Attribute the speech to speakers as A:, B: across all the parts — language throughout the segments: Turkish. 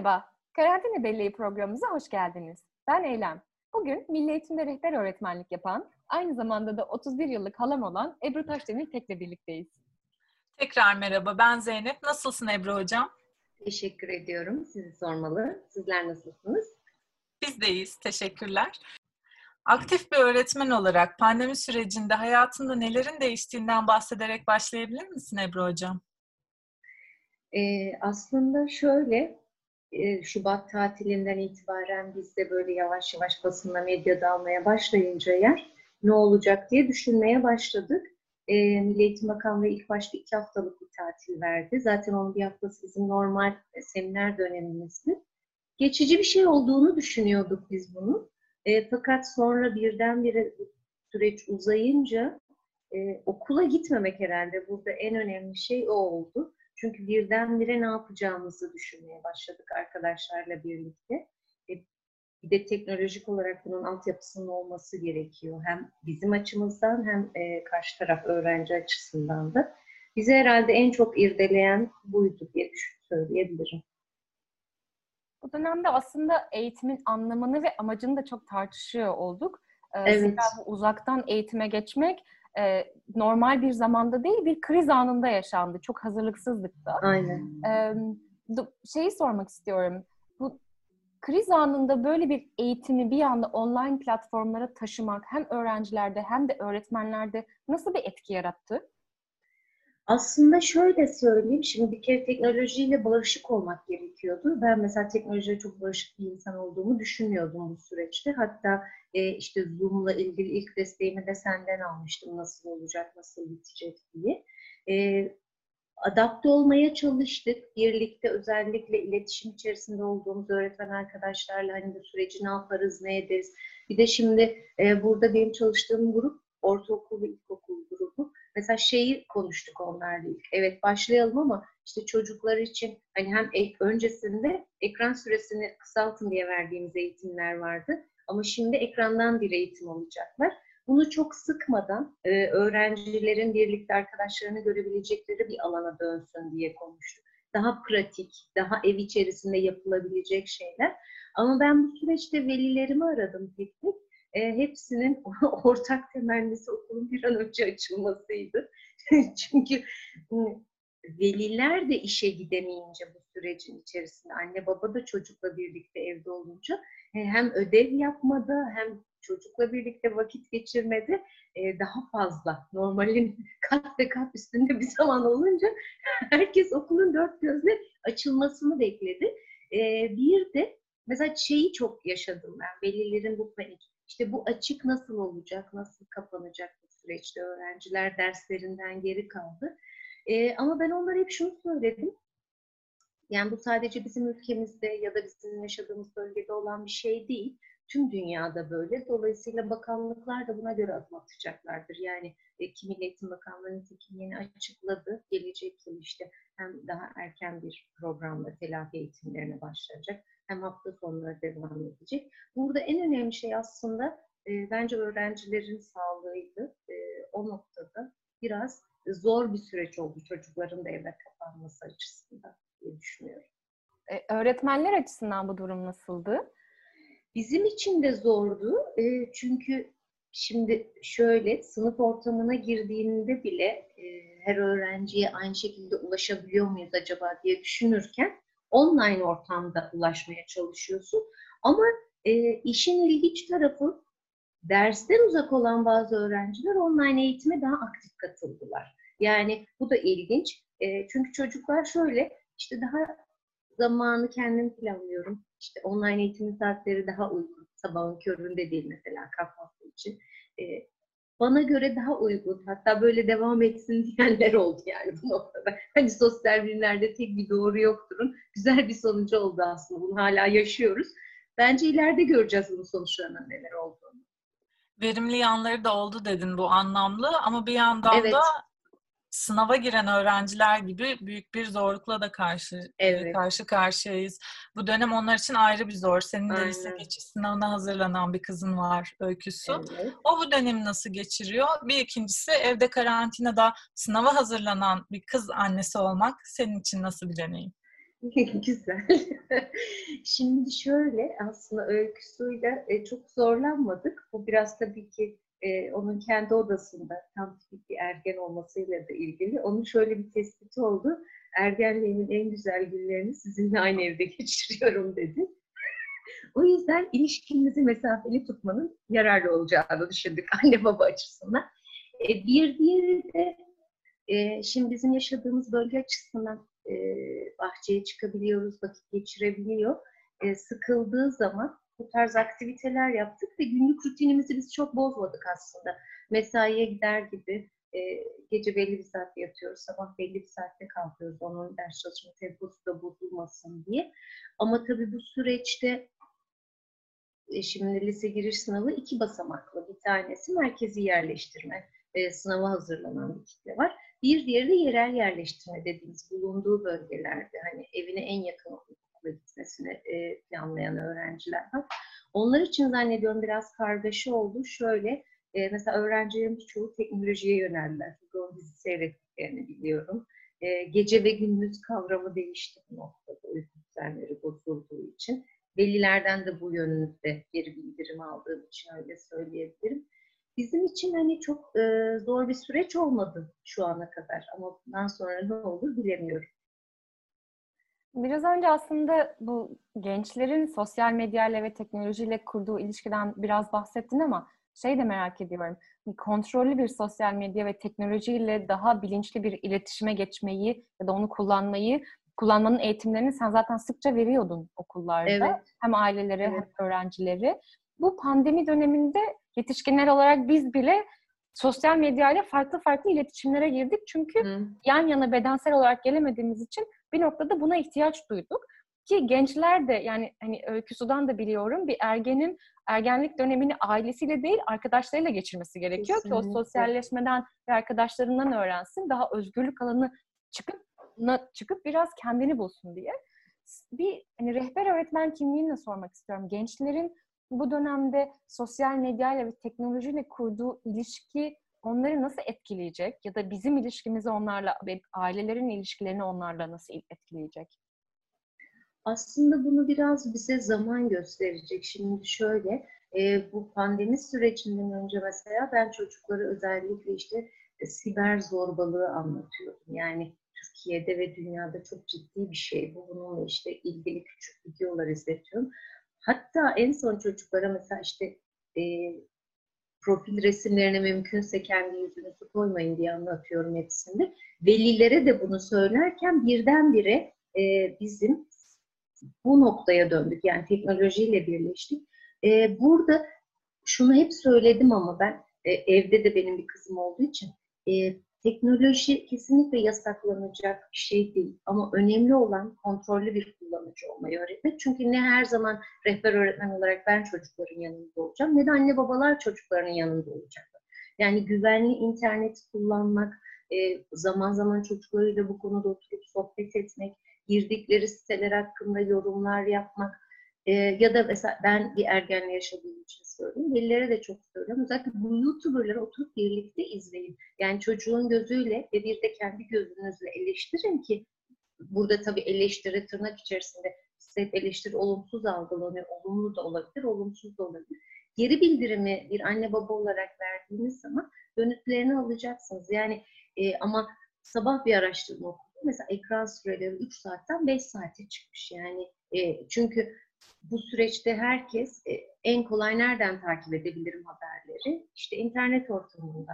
A: Merhaba, Karantina Belleği programımıza hoş geldiniz. Ben Eylem. Bugün Milli Eğitimde rehber öğretmenlik yapan, aynı zamanda da 31 yıllık halam olan Ebru Taşdemir Tek'le birlikteyiz.
B: Tekrar merhaba, ben Zeynep. Nasılsın Ebru Hocam?
C: Teşekkür ediyorum. Sizi sormalı. Sizler nasılsınız?
B: Biz de iyiyiz, teşekkürler. Aktif bir öğretmen olarak pandemi sürecinde hayatında nelerin değiştiğinden bahsederek başlayabilir misin Ebru Hocam?
C: Ee, aslında şöyle, Şubat tatilinden itibaren biz de böyle yavaş yavaş basında medyada almaya başlayınca yer ne olacak diye düşünmeye başladık. E, Milli Eğitim Bakanlığı ilk başta iki haftalık bir tatil verdi. Zaten onun bir haftası bizim normal seminer dönemimizdi. Geçici bir şey olduğunu düşünüyorduk biz bunu. E, fakat sonra birdenbire süreç uzayınca e, okula gitmemek herhalde burada en önemli şey o oldu. Çünkü birdenbire ne yapacağımızı düşünmeye başladık arkadaşlarla birlikte. E, bir de teknolojik olarak bunun altyapısının olması gerekiyor. Hem bizim açımızdan hem e, karşı taraf öğrenci açısından da. Bizi herhalde en çok irdeleyen buydu diye söyleyebilirim.
A: Bu dönemde aslında eğitimin anlamını ve amacını da çok tartışıyor olduk. Ee,
C: evet.
A: bu uzaktan eğitime geçmek e, normal bir zamanda değil bir kriz anında yaşandı. Çok hazırlıksızdık da.
C: Aynen.
A: E, şeyi sormak istiyorum. Bu kriz anında böyle bir eğitimi bir anda online platformlara taşımak hem öğrencilerde hem de öğretmenlerde nasıl bir etki yarattı?
C: Aslında şöyle söyleyeyim, şimdi bir kere teknolojiyle barışık olmak gerekiyordu. Ben mesela teknolojiye çok barışık bir insan olduğumu düşünmüyordum bu süreçte. Hatta e, işte Zoom'la ilgili ilk desteğimi de senden almıştım nasıl olacak, nasıl bitecek diye. E, adapte olmaya çalıştık. Birlikte özellikle iletişim içerisinde olduğumuz öğretmen arkadaşlarla hani bu süreci ne yaparız, ne ederiz. Bir de şimdi e, burada benim çalıştığım grup ortaokul ve ilkokul grubu. Mesela şeyi konuştuk onlarla ilk. Evet başlayalım ama işte çocuklar için hani hem ek, öncesinde ekran süresini kısaltın diye verdiğimiz eğitimler vardı. Ama şimdi ekrandan bir eğitim olacaklar. Bunu çok sıkmadan e, öğrencilerin birlikte arkadaşlarını görebilecekleri bir alana dönsün diye konuştuk. Daha pratik, daha ev içerisinde yapılabilecek şeyler. Ama ben bu süreçte velilerimi aradım tek tek. E, hepsinin ortak temennisi okulun bir an önce açılmasıydı. Çünkü veliler de işe gidemeyince bu sürecin içerisinde anne baba da çocukla birlikte evde olunca e, hem ödev yapmadı hem çocukla birlikte vakit geçirmedi e, daha fazla normalin kat ve kat üstünde bir zaman olunca herkes okulun dört gözle açılmasını bekledi. E, bir de mesela şeyi çok yaşadım ben velilerin bu panik. İşte bu açık nasıl olacak, nasıl kapanacak bu süreçte öğrenciler derslerinden geri kaldı. E, ama ben onlara hep şunu söyledim. Yani bu sadece bizim ülkemizde ya da bizim yaşadığımız bölgede olan bir şey değil. Tüm dünyada böyle. Dolayısıyla bakanlıklar da buna göre adım atacaklardır. Yani e, Kim Eğitim Bakanlığı'nın yeni açıkladı. Gelecek yıl işte hem daha erken bir programla telafi eğitimlerine başlayacak hem hafta sonları devam edecek. Burada en önemli şey aslında e, bence öğrencilerin sağlığıydı. E, o noktada biraz zor bir süreç oldu çocukların da evde kapanması açısından diye düşünüyorum.
A: Ee, öğretmenler açısından bu durum nasıldı?
C: Bizim için de zordu. E, çünkü şimdi şöyle sınıf ortamına girdiğinde bile e, her öğrenciye aynı şekilde ulaşabiliyor muyuz acaba diye düşünürken online ortamda ulaşmaya çalışıyorsun. Ama e, işin ilginç tarafı dersten uzak olan bazı öğrenciler online eğitime daha aktif katıldılar. Yani bu da ilginç. E, çünkü çocuklar şöyle işte daha zamanı kendim planlıyorum. İşte online eğitim saatleri daha uygun. Sabahın köründe değil mesela kahvaltı için. E, bana göre daha uygun. Hatta böyle devam etsin diyenler oldu yani bu noktada. Hani sosyal bilimlerde tek bir doğru yokturun. Güzel bir sonucu oldu aslında. Bunu hala yaşıyoruz. Bence ileride göreceğiz bunun sonuçlarının neler olduğunu.
B: Verimli yanları da oldu dedin bu anlamlı ama bir yandan evet. da sınava giren öğrenciler gibi büyük bir zorlukla da karşı e, evet. karşı karşıyayız. Bu dönem onlar için ayrı bir zor. Senin de lise geçiş sınavına hazırlanan bir kızın var öyküsü. Evet. O bu dönemi nasıl geçiriyor? Bir ikincisi evde karantinada sınava hazırlanan bir kız annesi olmak senin için nasıl bir deneyim?
C: Güzel. Şimdi şöyle aslında öyküsüyle e, çok zorlanmadık. Bu biraz tabii ki e, onun kendi odasında tam tipik bir ergen olmasıyla da ilgili. Onun şöyle bir tespiti oldu. Ergenliğimin en güzel günlerini sizinle aynı evde geçiriyorum dedi. o yüzden ilişkimizi mesafeli tutmanın yararlı olacağını düşündük anne baba açısından. E, bir diğeri de e, şimdi bizim yaşadığımız bölge açısından e, bahçeye çıkabiliyoruz, vakit geçirebiliyor. E, sıkıldığı zaman bu tarz aktiviteler yaptık ve günlük rutinimizi biz çok bozmadık aslında. Mesaiye gider gibi e, gece belli bir saatte yatıyoruz, sabah belli bir saatte kalkıyoruz. Onun ders çalışma temposu da bozulmasın diye. Ama tabii bu süreçte e, şimdi lise giriş sınavı iki basamaklı. Bir tanesi merkezi yerleştirme e, sınava hazırlanan bir kitle var. Bir diğeri de yerel yerleştirme dediğimiz bulunduğu bölgelerde hani evine en yakın okula gitmesini e, planlayan öğrenciler var. Onlar için zannediyorum biraz kargaşa oldu. Şöyle e, mesela öğrencilerin çoğu teknolojiye yöneldiler. Çünkü o dizi seyrettiklerini biliyorum. E, gece ve gündüz kavramı değişti bu noktada uyku düzenleri bozulduğu için. Velilerden de bu yönde geri bildirim aldığım için öyle söyleyebilirim. Bizim için hani çok e, zor bir süreç olmadı şu ana kadar ama bundan sonra ne olur bilemiyorum.
A: Biraz önce aslında bu gençlerin sosyal medyayla ve teknolojiyle kurduğu ilişkiden biraz bahsettin ama şey de merak ediyorum. Kontrollü bir sosyal medya ve teknolojiyle daha bilinçli bir iletişime geçmeyi ya da onu kullanmayı kullanmanın eğitimlerini sen zaten sıkça veriyordun okullarda. Evet. Hem ailelere evet. hem öğrencileri. Bu pandemi döneminde yetişkinler olarak biz bile sosyal medyayla farklı farklı iletişimlere girdik. Çünkü Hı. yan yana bedensel olarak gelemediğimiz için bir noktada buna ihtiyaç duyduk. Ki gençler de yani hani öyküsudan da biliyorum bir ergenin ergenlik dönemini ailesiyle değil arkadaşlarıyla geçirmesi gerekiyor Kesinlikle. ki o sosyalleşmeden ve arkadaşlarından öğrensin. Daha özgürlük alanı çıkıp çıkıp biraz kendini bulsun diye. Bir hani rehber öğretmen kimliğini de sormak istiyorum. Gençlerin bu dönemde sosyal medyayla ve teknolojiyle kurduğu ilişki onları nasıl etkileyecek ya da bizim ilişkimizi onlarla ve ailelerin ilişkilerini onlarla nasıl etkileyecek?
C: Aslında bunu biraz bize zaman gösterecek. Şimdi şöyle, e, bu pandemi sürecinden önce mesela ben çocuklara özellikle işte e, siber zorbalığı anlatıyordum. Yani Türkiye'de ve dünyada çok ciddi bir şey bu. Bununla işte ilgili küçük videolar izletiyorum. Hatta en son çocuklara mesela işte e, profil resimlerine mümkünse kendi yüzünüzü koymayın diye anlatıyorum hepsinde. Velilere de bunu söylerken birdenbire e, bizim bu noktaya döndük. Yani teknolojiyle birleştik. E, burada şunu hep söyledim ama ben e, evde de benim bir kızım olduğu için e, Teknoloji kesinlikle yasaklanacak bir şey değil ama önemli olan kontrollü bir kullanıcı olmayı öğretmek. Çünkü ne her zaman rehber öğretmen olarak ben çocukların yanında olacağım ne de anne babalar çocukların yanında olacaklar. Yani güvenli internet kullanmak, e, zaman zaman çocuklarıyla bu konuda oturup sohbet etmek, girdikleri siteler hakkında yorumlar yapmak e, ya da mesela ben bir ergenle yaşadığım için söylüyorum. Velilere de çok söylüyorum. Özellikle bu YouTuber'ları oturup birlikte izleyin. Yani çocuğun gözüyle ve bir de kendi gözünüzle eleştirin ki burada tabii eleştiri tırnak içerisinde size eleştiri olumsuz algılanıyor. Olumlu da olabilir, olumsuz da olabilir. Geri bildirimi bir anne baba olarak verdiğiniz zaman dönütlerini alacaksınız. Yani e, ama sabah bir araştırma okudum. Mesela ekran süreleri 3 saatten 5 saate çıkmış. Yani e, çünkü bu süreçte herkes e, en kolay nereden takip edebilirim haberleri? İşte internet ortamında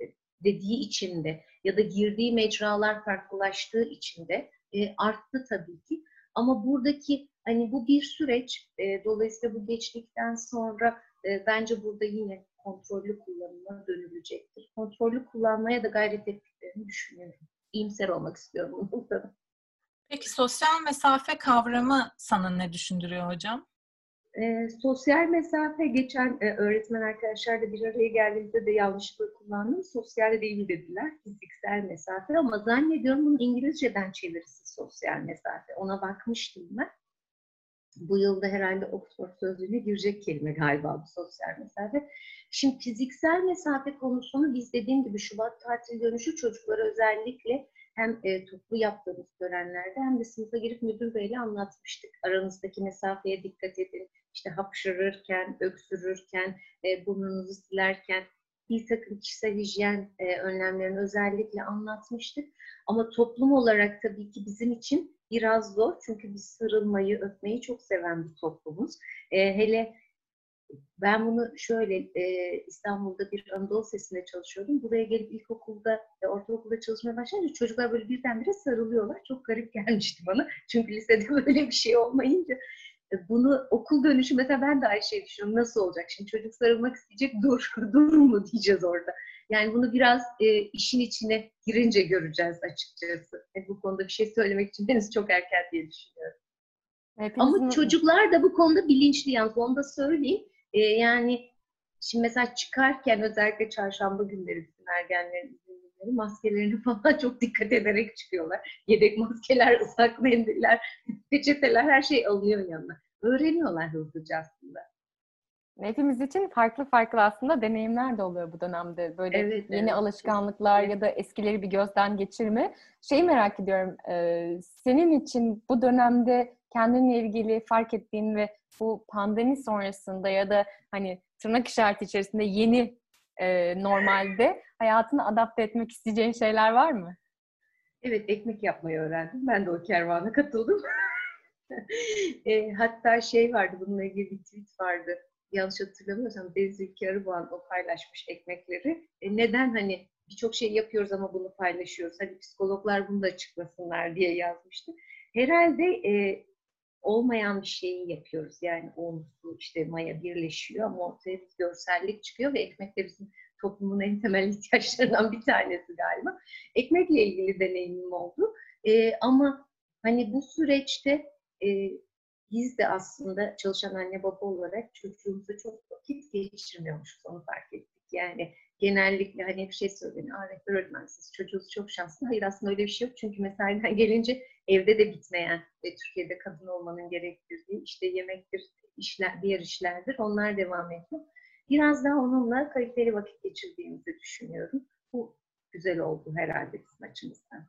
C: e, dediği içinde ya da girdiği mecralar farklılaştığı içinde e, arttı tabii ki. Ama buradaki hani bu bir süreç. Dolayısıyla bu geçtikten sonra bence burada yine kontrollü kullanıma dönülecektir. Kontrollü kullanmaya da gayret ettiklerini düşünüyorum. İyimser olmak istiyorum bu noktada.
B: Peki sosyal mesafe kavramı sana ne düşündürüyor hocam?
C: E, sosyal mesafe geçen e, öğretmen arkadaşlarla bir araya geldiğimizde de yanlışlıkla kullandım. Sosyal değil dediler. Fiziksel mesafe ama zannediyorum bunun İngilizceden çevirisi sosyal mesafe. Ona bakmıştım ben. Bu yılda herhalde Oxford Sözlüğü'ne girecek kelime galiba bu sosyal mesafe. Şimdi fiziksel mesafe konusunu biz dediğim gibi Şubat tatil dönüşü çocuklara özellikle hem e, toplu yaptığımız törenlerde hem de sınıfa girip müdür beyle anlatmıştık. Aranızdaki mesafeye dikkat edin. İşte hapşırırken, öksürürken, e, burnunuzu silerken bir takım kişisel hijyen e, önlemlerini özellikle anlatmıştık. Ama toplum olarak tabii ki bizim için biraz zor. Çünkü biz sarılmayı, öpmeyi çok seven bir toplumuz. E, hele ben bunu şöyle e, İstanbul'da bir Anadolu Sesi'nde çalışıyordum. Buraya gelip ilkokulda, e, ortaokulda çalışmaya başlayınca çocuklar böyle birdenbire sarılıyorlar. Çok garip gelmişti bana. Çünkü lisede böyle bir şey olmayınca e, bunu okul dönüşü mesela ben de aynı şey düşünüyorum. Nasıl olacak? Şimdi çocuk sarılmak isteyecek dur, dur mu diyeceğiz orada. Yani bunu biraz e, işin içine girince göreceğiz açıkçası. E, bu konuda bir şey söylemek için henüz çok erken diye düşünüyorum. Hepinizin... Ama çocuklar da bu konuda bilinçli yalnız onu da söyleyeyim. E, yani şimdi mesela çıkarken özellikle çarşamba günleri bütün ergenlerin maskelerini falan çok dikkat ederek çıkıyorlar. Yedek maskeler, ıslak mendiller, peçeteler her şey alınıyor yanına. Öğreniyorlar hızlıca aslında.
A: Hepimiz için farklı farklı aslında deneyimler de oluyor bu dönemde. Böyle evet, yeni evet. alışkanlıklar ya da eskileri bir gözden geçirme. Şeyi merak ediyorum, senin için bu dönemde kendinle ilgili fark ettiğin ve bu pandemi sonrasında ya da hani tırnak işareti içerisinde yeni e, normalde hayatını adapte etmek isteyeceğin şeyler var mı?
C: Evet, ekmek yapmayı öğrendim. Ben de o kervana katıldım. e, hatta şey vardı, bununla ilgili bir tweet vardı. Yanlış hatırlamıyorsam Ülke Arıboğan o paylaşmış ekmekleri. E, neden hani birçok şey yapıyoruz ama bunu paylaşıyoruz. Hani psikologlar bunu da açıklasınlar diye yazmıştı. Herhalde e, olmayan bir şeyi yapıyoruz. Yani un, işte maya birleşiyor ama ortaya bir görsellik çıkıyor ve ekmek de bizim toplumun en temel ihtiyaçlarından bir tanesi galiba. Ekmekle ilgili deneyimim oldu. E, ama hani bu süreçte e, biz de aslında çalışan anne baba olarak çocuğumuza çok vakit geçirmiyormuşuz onu fark ettik. Yani genellikle hani bir şey söyleniyor. Aa rehber öğretmensiz çocuğunuz çok şanslı. Hayır aslında öyle bir şey yok. Çünkü mesaiden gelince evde de bitmeyen ve Türkiye'de kadın olmanın gerektirdiği işte yemektir, işler, diğer işlerdir. Onlar devam ediyor. Biraz daha onunla kaliteli vakit geçirdiğimizi düşünüyorum. Bu güzel oldu herhalde bizim açımızdan.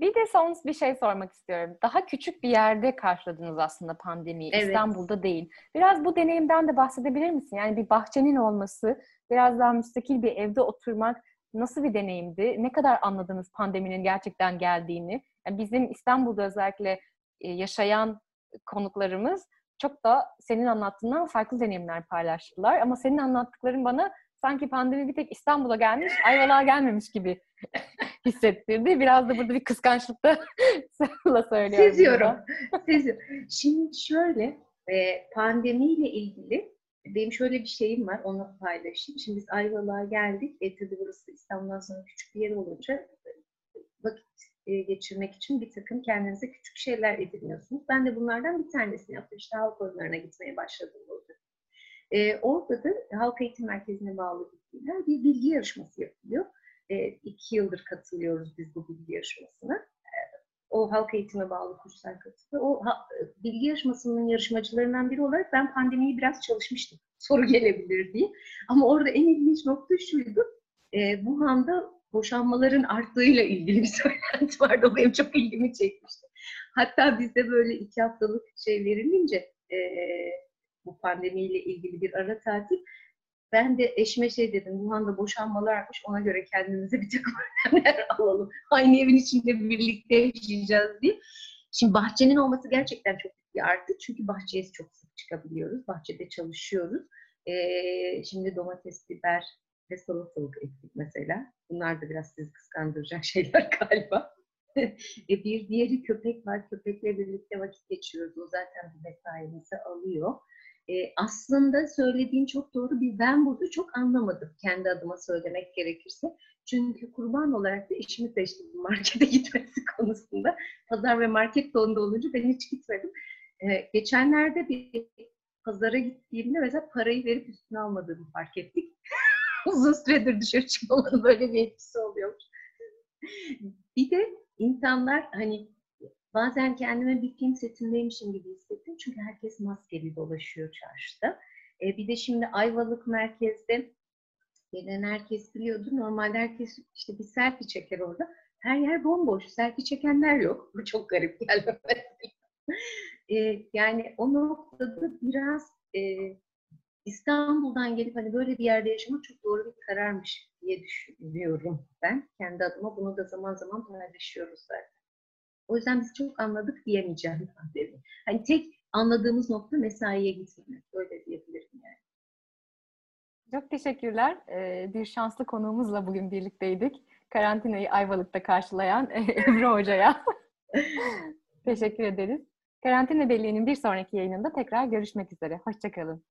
A: Bir de son bir şey sormak istiyorum. Daha küçük bir yerde karşıladınız aslında pandemiyi. Evet. İstanbul'da değil. Biraz bu deneyimden de bahsedebilir misin? Yani bir bahçenin olması, biraz daha müstakil bir evde oturmak nasıl bir deneyimdi? Ne kadar anladınız pandeminin gerçekten geldiğini? Yani bizim İstanbul'da özellikle e, yaşayan konuklarımız çok da senin anlattığından farklı deneyimler paylaştılar. Ama senin anlattıkların bana sanki pandemi bir tek İstanbul'a gelmiş, Ayvalık'a gelmemiş gibi hissettirdi. Biraz da burada bir kıskançlıkta söylüyorum.
C: Seziyorum. Seziyorum. Şimdi şöyle, e, pandemiyle ilgili benim şöyle bir şeyim var, onu paylaşayım. Şimdi biz Ayvalık'a geldik. E tabi burası İstanbul'dan sonra küçük bir yer olunca vakit e, geçirmek için bir takım kendinize küçük şeyler ediniyorsunuz. Ben de bunlardan bir tanesini yaptım. İşte halk oyunlarına gitmeye başladım burada. E, orada da halk eğitim merkezine bağlı gittiğimler bir bilgi yarışması yapılıyor. E, iki yıldır katılıyoruz biz bu bilgi yarışmasına. E, o halk eğitime bağlı kurslar katılıyor. O ha, bilgi yarışmasının yarışmacılarından biri olarak ben pandemiyi biraz çalışmıştım. Soru gelebilir diye. Ama orada en ilginç nokta şuydu. E, Wuhan'da boşanmaların arttığıyla ilgili bir söylenti vardı. O benim çok ilgimi çekmişti. Hatta bizde böyle iki haftalık şey verilince e, bu pandemiyle ilgili bir ara tatil ben de eşime şey dedim, Wuhan'da boşanmalarmış, ona göre kendimize bir takım önlemler alalım. Aynı evin içinde birlikte yaşayacağız diye. Şimdi bahçenin olması gerçekten çok bir artı. Çünkü bahçeye çok sık çıkabiliyoruz. Bahçede çalışıyoruz. Ee, şimdi domates, biber ve salatalık ektik mesela. Bunlar da biraz sizi kıskandıracak şeyler galiba. e bir diğeri köpek var. Köpekle birlikte vakit geçiriyoruz. O zaten bir mesaimizi alıyor. E, aslında söylediğin çok doğru bir ben burada çok anlamadım kendi adıma söylemek gerekirse. Çünkü kurban olarak da işimi seçtim markete gitmesi konusunda. Pazar ve market sonunda olunca ben hiç gitmedim. E, geçenlerde bir pazara gittiğimde mesela parayı verip üstüne almadığımı fark ettik. Uzun süredir dışarı çıkmamanın böyle bir etkisi oluyormuş. bir de insanlar hani Bazen kendime bir film setindeymişim gibi hissettim. Çünkü herkes maskeli dolaşıyor çarşıda. E, bir de şimdi Ayvalık merkezde Gelen herkes biliyordu. Normalde herkes işte bir selfie çeker orada. Her yer bomboş. Selfie çekenler yok. Bu çok garip geldi e, yani o noktada biraz e, İstanbul'dan gelip hani böyle bir yerde yaşamak çok doğru bir kararmış diye düşünüyorum ben. Kendi adıma bunu da zaman zaman paylaşıyoruz zaten. O yüzden biz çok anladık diyemeyeceğim pandemi. Hani tek anladığımız nokta mesaiye gitmemek. Öyle diyebilirim yani.
A: Çok teşekkürler. Ee, bir şanslı konuğumuzla bugün birlikteydik. Karantinayı Ayvalık'ta karşılayan Ebru Hoca'ya. Teşekkür ederiz. Karantina Belliği'nin bir sonraki yayınında tekrar görüşmek üzere. Hoşçakalın.